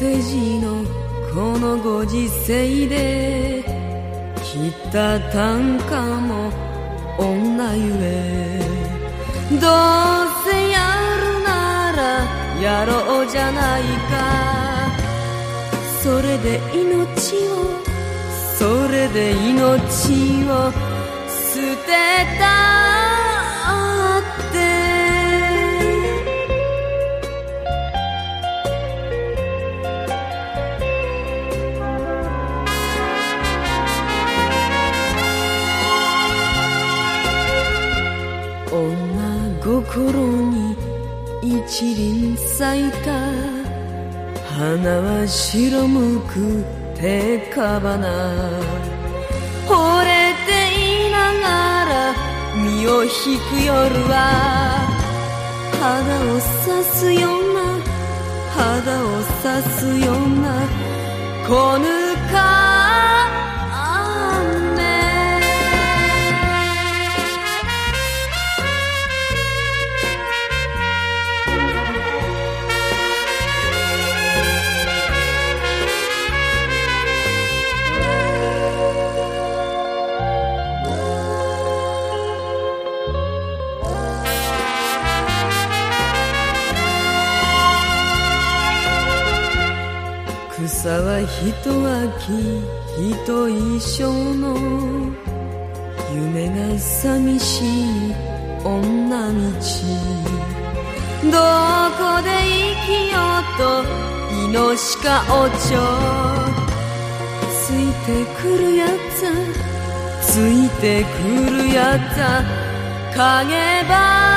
世辞のこのご時世で切った単価も女ゆえ。どうせやるならやろうじゃないか。それで命をそれで命を捨てた心に一輪咲いた花は白むく手かばな。惚れていながら身を引く夜は肌を刺すような肌を刺すようなこぬか草は人秋人一生の夢が寂しい女道どこで生きようと命かおちょついてくるやつついてくるやつ影ば